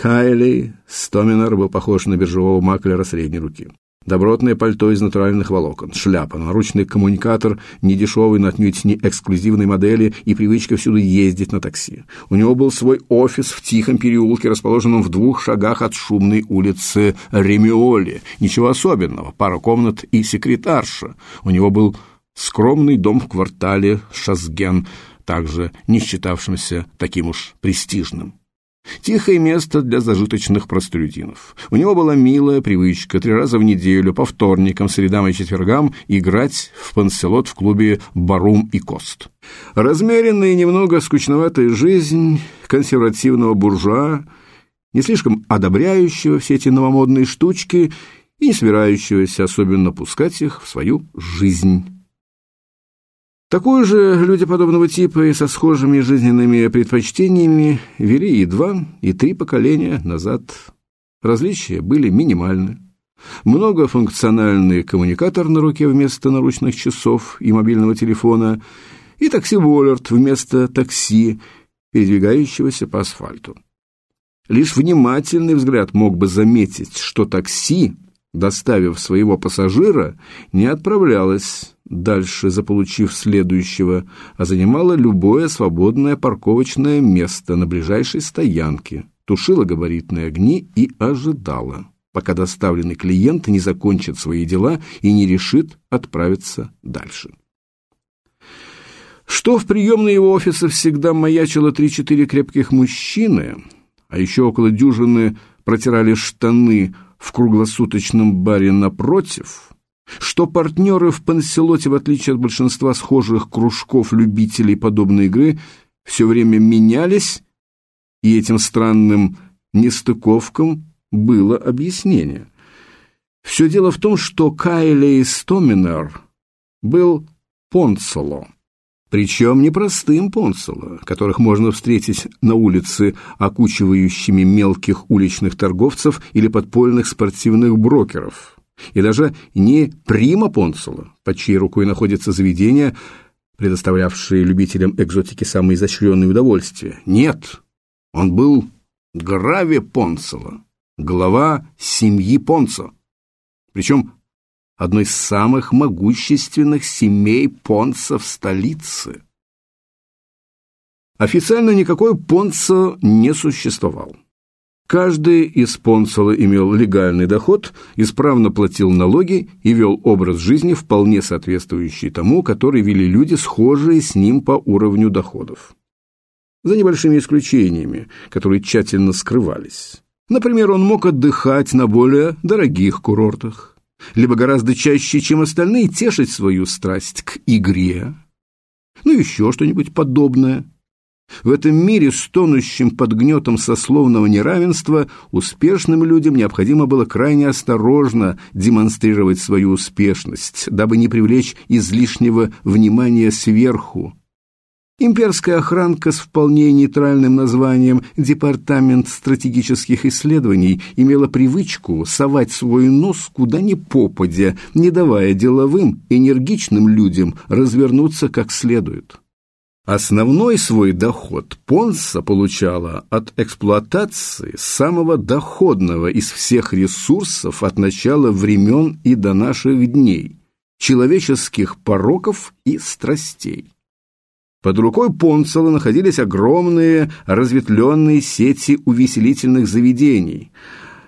Кайли Стоминер был похож на биржевого маклера средней руки. Добротное пальто из натуральных волокон, шляпа, наручный коммуникатор, не дешевый, но отнюдь не эксклюзивной модели и привычка всюду ездить на такси. У него был свой офис в тихом переулке, расположенном в двух шагах от шумной улицы Ремиоли. Ничего особенного, пара комнат и секретарша. У него был скромный дом в квартале Шазген, также не считавшимся таким уж престижным. Тихое место для зажиточных простолюдинов. У него была милая привычка три раза в неделю, по вторникам, средам и четвергам, играть в панселот в клубе «Барум и Кост». Размеренная и немного скучноватая жизнь консервативного буржуа, не слишком одобряющего все эти новомодные штучки и не собирающегося особенно пускать их в свою жизнь. Такую же люди подобного типа и со схожими жизненными предпочтениями вели и два, и три поколения назад. Различия были минимальны. Многофункциональный коммуникатор на руке вместо наручных часов и мобильного телефона, и такси-воллерт вместо такси, передвигающегося по асфальту. Лишь внимательный взгляд мог бы заметить, что такси, доставив своего пассажира, не отправлялось дальше заполучив следующего, а занимала любое свободное парковочное место на ближайшей стоянке, тушила габаритные огни и ожидала, пока доставленный клиент не закончит свои дела и не решит отправиться дальше. Что в приемной его офиса всегда маячило три-четыре крепких мужчины, а еще около дюжины протирали штаны в круглосуточном баре напротив – что партнеры в панселоте, в отличие от большинства схожих кружков любителей подобной игры, все время менялись, и этим странным нестыковкам было объяснение. Все дело в том, что Кайлей Стоминер был понцело, причем не простым понцело, которых можно встретить на улице окучивающими мелких уличных торговцев или подпольных спортивных брокеров – и даже не прима Понсула, под чьей рукой находится заведение, предоставлявшее любителям экзотики самые изощренные удовольствия. Нет, он был Граве Понсула, глава семьи Понсо, причем одной из самых могущественных семей Понса в столице. Официально никакой Понсо не существовал. Каждый из спонсора имел легальный доход, исправно платил налоги и вел образ жизни, вполне соответствующий тому, который вели люди, схожие с ним по уровню доходов. За небольшими исключениями, которые тщательно скрывались. Например, он мог отдыхать на более дорогих курортах, либо гораздо чаще, чем остальные, тешить свою страсть к игре, ну еще что-нибудь подобное – в этом мире, стонущем под гнетом сословного неравенства, успешным людям необходимо было крайне осторожно демонстрировать свою успешность, дабы не привлечь излишнего внимания сверху. Имперская охранка с вполне нейтральным названием «Департамент стратегических исследований» имела привычку совать свой нос куда ни попадя, не давая деловым, энергичным людям развернуться как следует. Основной свой доход Понса получала от эксплуатации самого доходного из всех ресурсов от начала времен и до наших дней – человеческих пороков и страстей. Под рукой Понцела находились огромные разветвленные сети увеселительных заведений,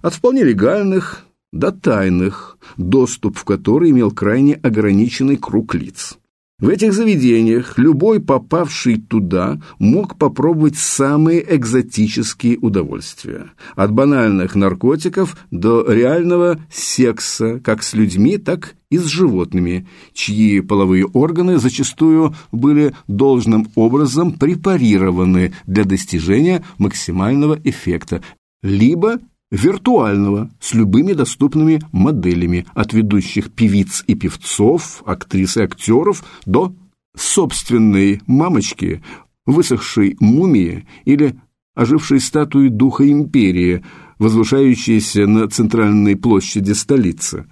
от вполне легальных до тайных, доступ в которые имел крайне ограниченный круг лиц. В этих заведениях любой попавший туда мог попробовать самые экзотические удовольствия. От банальных наркотиков до реального секса как с людьми, так и с животными, чьи половые органы зачастую были должным образом препарированы для достижения максимального эффекта, либо виртуального, с любыми доступными моделями, от ведущих певиц и певцов, актрис и актеров, до собственной мамочки, высохшей мумии или ожившей статуи духа империи, возвышающейся на центральной площади столицы.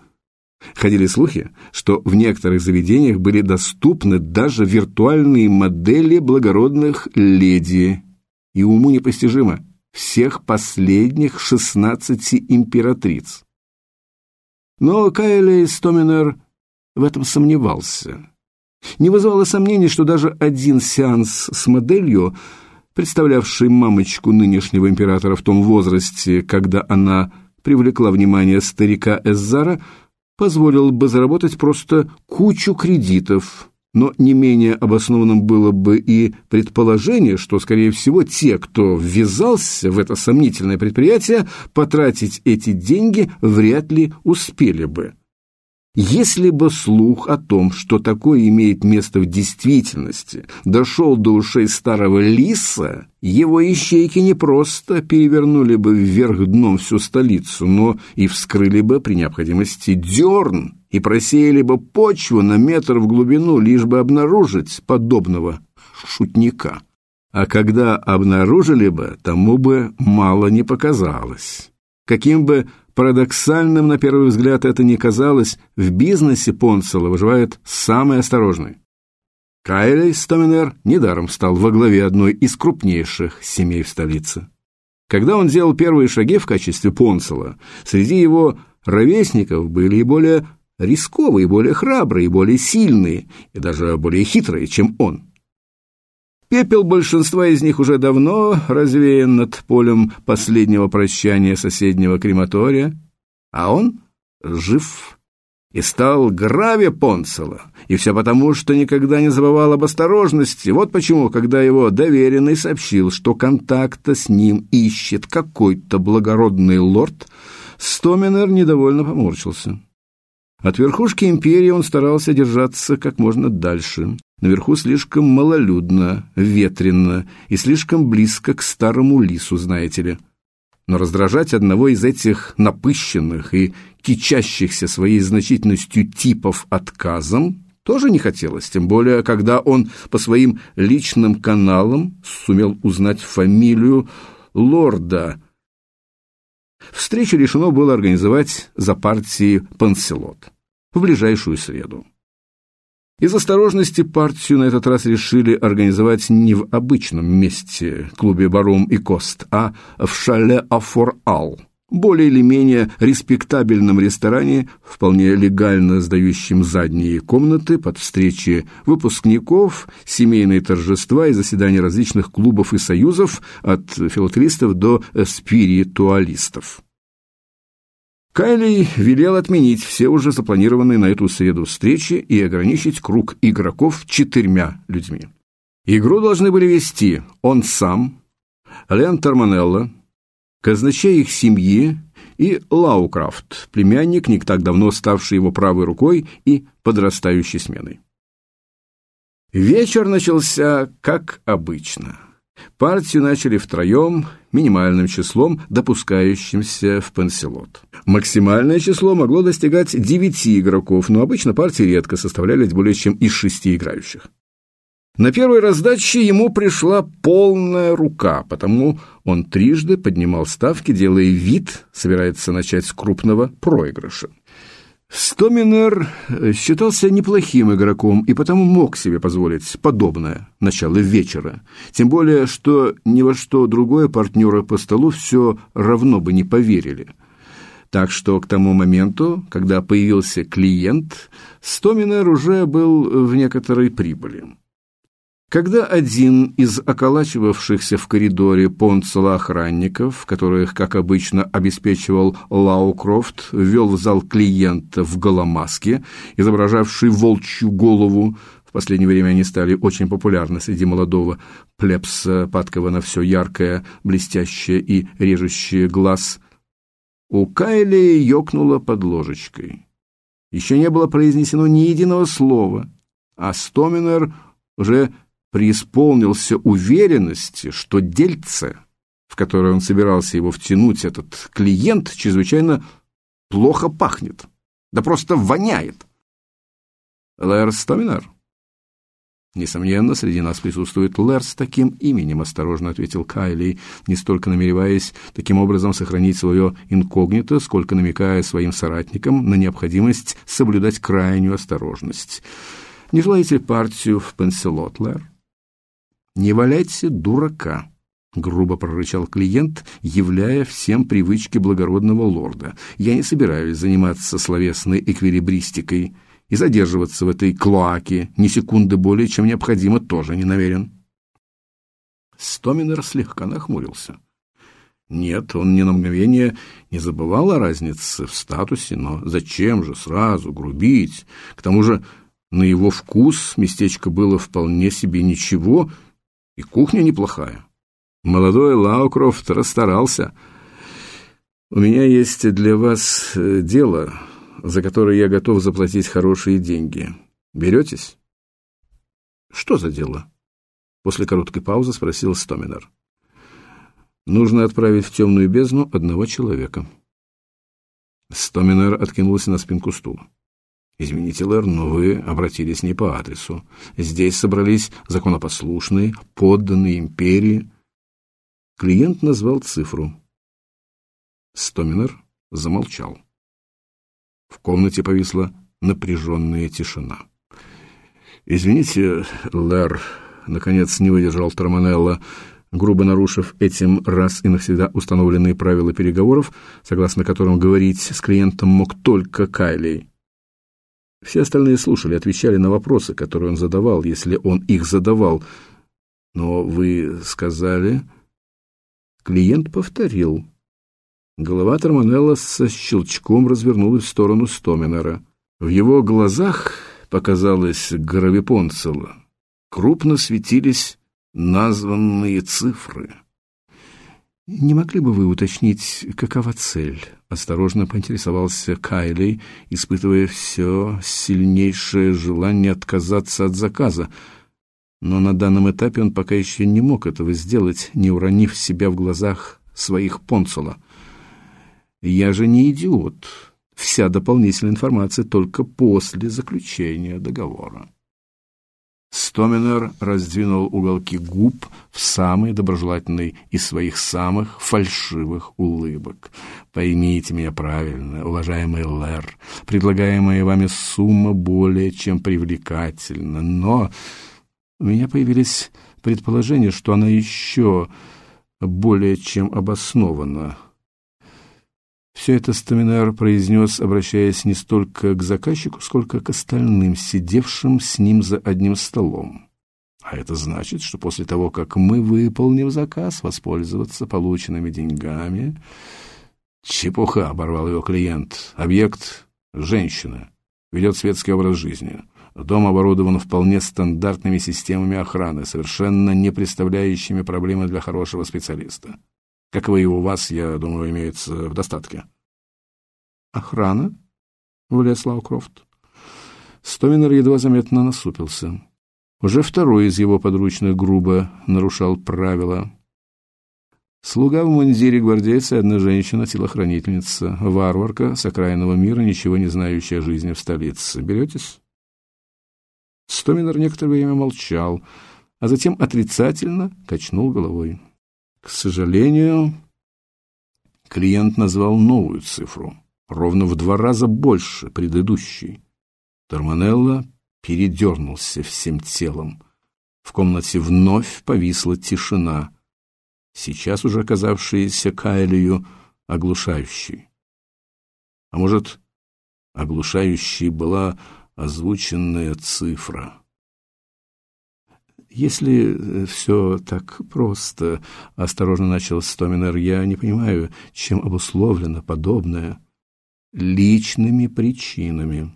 Ходили слухи, что в некоторых заведениях были доступны даже виртуальные модели благородных леди. И уму непостижимо – всех последних шестнадцати императриц. Но Кайлей Стоминер в этом сомневался. Не вызывало сомнений, что даже один сеанс с моделью, представлявший мамочку нынешнего императора в том возрасте, когда она привлекла внимание старика Эззара, позволил бы заработать просто кучу кредитов, но не менее обоснованным было бы и предположение, что, скорее всего, те, кто ввязался в это сомнительное предприятие, потратить эти деньги вряд ли успели бы. Если бы слух о том, что такое имеет место в действительности, дошел до ушей старого лиса, его ищейки не просто перевернули бы вверх дном всю столицу, но и вскрыли бы при необходимости дерн и просеяли бы почву на метр в глубину, лишь бы обнаружить подобного шутника. А когда обнаружили бы, тому бы мало не показалось. Каким бы Парадоксальным, на первый взгляд, это не казалось, в бизнесе Понцела выживает самый осторожный. Кайлей Стоминер недаром стал во главе одной из крупнейших семей в столице. Когда он делал первые шаги в качестве Понцела, среди его ровесников были и более рисковые, более храбрые, более сильные и даже более хитрые, чем он. Пепел большинства из них уже давно развеян над полем последнего прощания соседнего крематория, а он жив и стал граве Понцела. И все потому, что никогда не забывал об осторожности. Вот почему, когда его доверенный сообщил, что контакта с ним ищет какой-то благородный лорд, Стоминер недовольно поморщился. От верхушки империи он старался держаться как можно дальше. Наверху слишком малолюдно, ветрено и слишком близко к старому лису, знаете ли. Но раздражать одного из этих напыщенных и кичащихся своей значительностью типов отказом тоже не хотелось, тем более, когда он по своим личным каналам сумел узнать фамилию лорда – Встречу решено было организовать за партией Панселот в ближайшую среду. Из осторожности партию на этот раз решили организовать не в обычном месте, клубе «Барум и Кост», а в шале «Афор-Ал», более или менее респектабельном ресторане, вполне легально сдающем задние комнаты под встречи выпускников, семейные торжества и заседания различных клубов и союзов от филателистов до спиритуалистов. Кайли велел отменить все уже запланированные на эту среду встречи и ограничить круг игроков четырьмя людьми. Игру должны были вести он сам, Лен Торманелло, казначей их семьи и Лаукрафт, племянник, не так давно ставший его правой рукой и подрастающей сменой. Вечер начался как обычно. Партию начали втроем, минимальным числом, допускающимся в пансилот. Максимальное число могло достигать девяти игроков, но обычно партии редко составляли более чем из шести играющих. На первой раздаче ему пришла полная рука, потому он трижды поднимал ставки, делая вид, собирается начать с крупного проигрыша. Стоминер считался неплохим игроком и потому мог себе позволить подобное начало вечера. Тем более, что ни во что другое партнеры по столу все равно бы не поверили. Так что к тому моменту, когда появился клиент, Стоминер уже был в некоторой прибыли. Когда один из околачивавшихся в коридоре понцела охранников, которых, как обычно, обеспечивал Лаукрофт, ввел в зал клиента в голомаске, изображавшей волчью голову, в последнее время они стали очень популярны среди молодого плебса, падкого на все яркое, блестящее и режущее глаз, у Кайли ёкнуло под ложечкой. Еще не было произнесено ни единого слова, а Стоминер уже преисполнился уверенности, что дельце, в которое он собирался его втянуть, этот клиент, чрезвычайно плохо пахнет. Да просто воняет. Лэр Стоминер. Несомненно, среди нас присутствует Лэр с таким именем, осторожно ответил Кайли, не столько намереваясь таким образом сохранить свое инкогнито, сколько намекая своим соратникам на необходимость соблюдать крайнюю осторожность. Не желаете партию в Пенселот, Лэр? Не валяйте дурака. грубо прорычал клиент, являя всем привычки благородного лорда. Я не собираюсь заниматься словесной эквилибристикой и задерживаться в этой клоаке ни секунды более, чем необходимо, тоже не намерен. Стоминер слегка нахмурился. Нет, он ни на мгновение не забывал о разнице в статусе, но зачем же сразу грубить? К тому же на его вкус местечко было вполне себе ничего, и кухня неплохая. Молодой Лаукрофт расстарался. У меня есть для вас э, дело, за которое я готов заплатить хорошие деньги. Беретесь? Что за дело? После короткой паузы спросил Стоминер. Нужно отправить в темную бездну одного человека. Стоминер откинулся на спинку стула. Извините, Лэр, но вы обратились не по адресу. Здесь собрались законопослушные, подданные империи. Клиент назвал цифру. Стоминер замолчал. В комнате повисла напряженная тишина. «Извините, Лэр», — наконец не выдержал Торманелло, грубо нарушив этим раз и навсегда установленные правила переговоров, согласно которым говорить с клиентом мог только Кайлей. Все остальные слушали, отвечали на вопросы, которые он задавал, если он их задавал. Но вы сказали... Клиент повторил. Голова Торманелла со щелчком развернулась в сторону Стоминера. В его глазах показалось гравипонцело. Крупно светились названные цифры. «Не могли бы вы уточнить, какова цель?» — осторожно поинтересовался Кайли, испытывая все сильнейшее желание отказаться от заказа. Но на данном этапе он пока еще не мог этого сделать, не уронив себя в глазах своих понсула. «Я же не идиот. Вся дополнительная информация только после заключения договора». Стоминер раздвинул уголки губ в самой доброжелательной из своих самых фальшивых улыбок. «Поймите меня правильно, уважаемый Лэр, предлагаемая вами сумма более чем привлекательна, но у меня появились предположения, что она еще более чем обоснована». Все это Стаминар произнес, обращаясь не столько к заказчику, сколько к остальным, сидевшим с ним за одним столом. А это значит, что после того, как мы выполним заказ, воспользоваться полученными деньгами... Чепуха, оборвал его клиент. Объект — женщина. Ведет светский образ жизни. Дом оборудован вполне стандартными системами охраны, совершенно не представляющими проблемы для хорошего специалиста. Каковые у вас, я думаю, имеются в достатке. Охрана? Влез Лаукрофт. Стоминер едва заметно насупился. Уже второй из его подручных грубо нарушал правила. Слуга в мундире гвардейца одна женщина-телохранительница, варварка с окраинного мира, ничего не знающая жизни в столице. Беретесь? Стоминер некоторое время молчал, а затем отрицательно качнул головой. К сожалению, клиент назвал новую цифру, ровно в два раза больше предыдущей. Торманелло передернулся всем телом. В комнате вновь повисла тишина, сейчас уже оказавшаяся Кайлию оглушающей. А может, оглушающей была озвученная цифра — если э, все так просто, осторожно начал Стоминер, я не понимаю, чем обусловлено подобное личными причинами.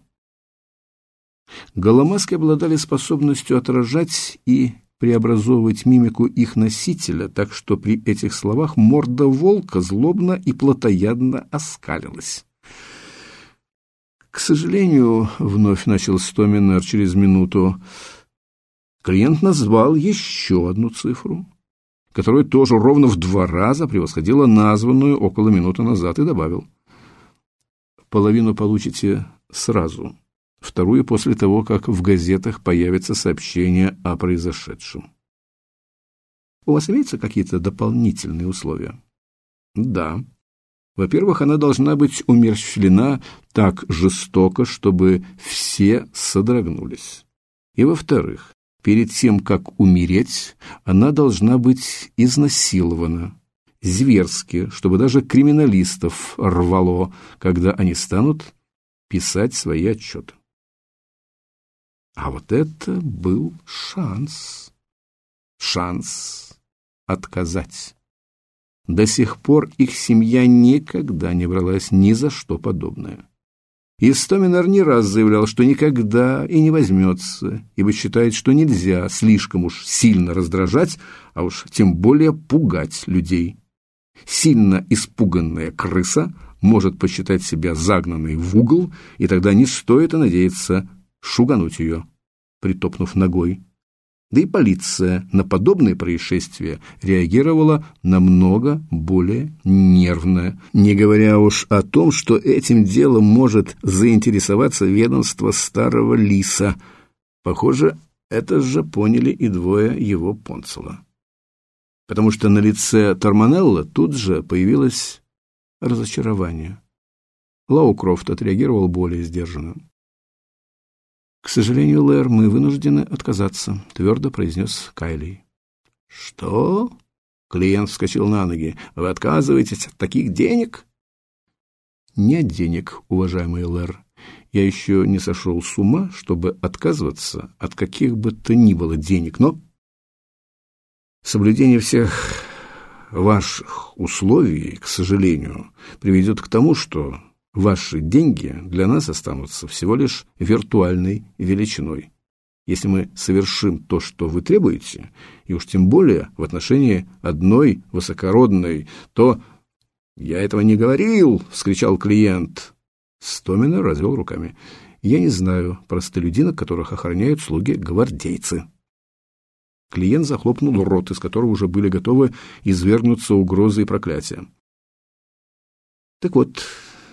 Голомаски обладали способностью отражать и преобразовывать мимику их носителя, так что при этих словах морда волка злобно и плотоядно оскалилась. К сожалению, вновь начал Стоминер через минуту, клиент назвал еще одну цифру, которая тоже ровно в два раза превосходила названную около минуты назад, и добавил. Половину получите сразу, вторую после того, как в газетах появится сообщение о произошедшем. У вас имеются какие-то дополнительные условия? Да. Во-первых, она должна быть умерщвлена так жестоко, чтобы все содрогнулись. И во-вторых, перед тем, как умереть, она должна быть изнасилована. Зверски, чтобы даже криминалистов рвало, когда они станут писать свои отчеты. А вот это был шанс. Шанс отказать. До сих пор их семья никогда не бралась ни за что подобное. Истоминар не раз заявлял, что никогда и не возьмется, ибо считает, что нельзя слишком уж сильно раздражать, а уж тем более пугать людей. Сильно испуганная крыса может посчитать себя загнанной в угол, и тогда не стоит и надеяться шугануть ее, притопнув ногой. Да и полиция на подобные происшествия реагировала намного более нервно, не говоря уж о том, что этим делом может заинтересоваться ведомство старого лиса. Похоже, это же поняли и двое его понцела. Потому что на лице Торманелла тут же появилось разочарование. Лаукрофт отреагировал более сдержанно. «К сожалению, Лэр, мы вынуждены отказаться», — твердо произнес Кайли. «Что?» — клиент вскочил на ноги. «Вы отказываетесь от таких денег?» «Не от денег, уважаемый Лэр. Я еще не сошел с ума, чтобы отказываться от каких бы то ни было денег, но соблюдение всех ваших условий, к сожалению, приведет к тому, что Ваши деньги для нас останутся всего лишь виртуальной величиной. Если мы совершим то, что вы требуете, и уж тем более в отношении одной высокородной, то... «Я этого не говорил!» — вскричал клиент. Стомина развел руками. «Я не знаю простолюдинок, которых охраняют слуги-гвардейцы». Клиент захлопнул рот, из которого уже были готовы извергнуться угрозы и проклятия. «Так вот,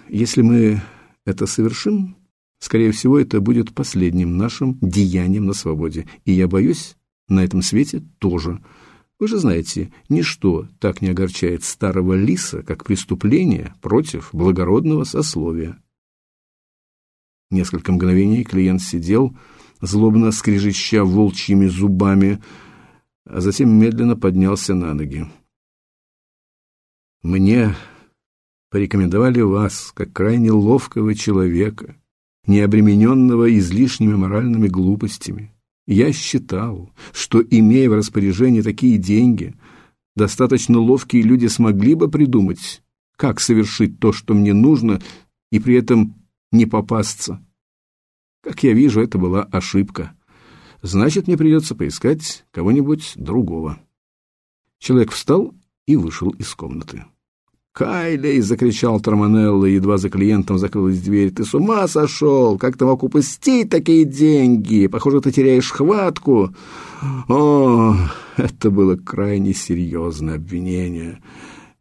если мы это совершим, скорее всего, это будет последним нашим деянием на свободе. И я боюсь, на этом свете тоже. Вы же знаете, ничто так не огорчает старого лиса, как преступление против благородного сословия. Несколько мгновений клиент сидел, злобно скрежеща волчьими зубами, а затем медленно поднялся на ноги. «Мне порекомендовали вас как крайне ловкого человека, не обремененного излишними моральными глупостями. Я считал, что, имея в распоряжении такие деньги, достаточно ловкие люди смогли бы придумать, как совершить то, что мне нужно, и при этом не попасться. Как я вижу, это была ошибка. Значит, мне придется поискать кого-нибудь другого. Человек встал и вышел из комнаты. «Кайлей!» — закричал Торманелло, едва за клиентом закрылась дверь. «Ты с ума сошел? Как ты мог упустить такие деньги? Похоже, ты теряешь хватку!» «О, это было крайне серьезное обвинение!»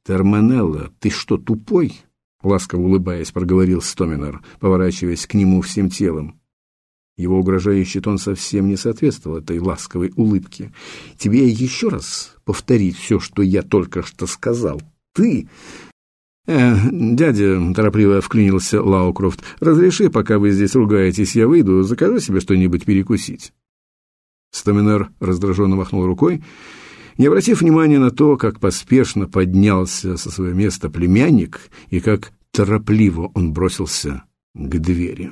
«Торманелло, ты что, тупой?» — ласково улыбаясь, проговорил Стоминер, поворачиваясь к нему всем телом. Его угрожающий тон совсем не соответствовал этой ласковой улыбке. «Тебе еще раз повторить все, что я только что сказал?» Ты...» «Э, дядя», — торопливо вклинился Лаукрофт, — «разреши, пока вы здесь ругаетесь, я выйду, закажу себе что-нибудь перекусить». Стоминер раздраженно махнул рукой, не обратив внимания на то, как поспешно поднялся со своего места племянник и как торопливо он бросился к двери.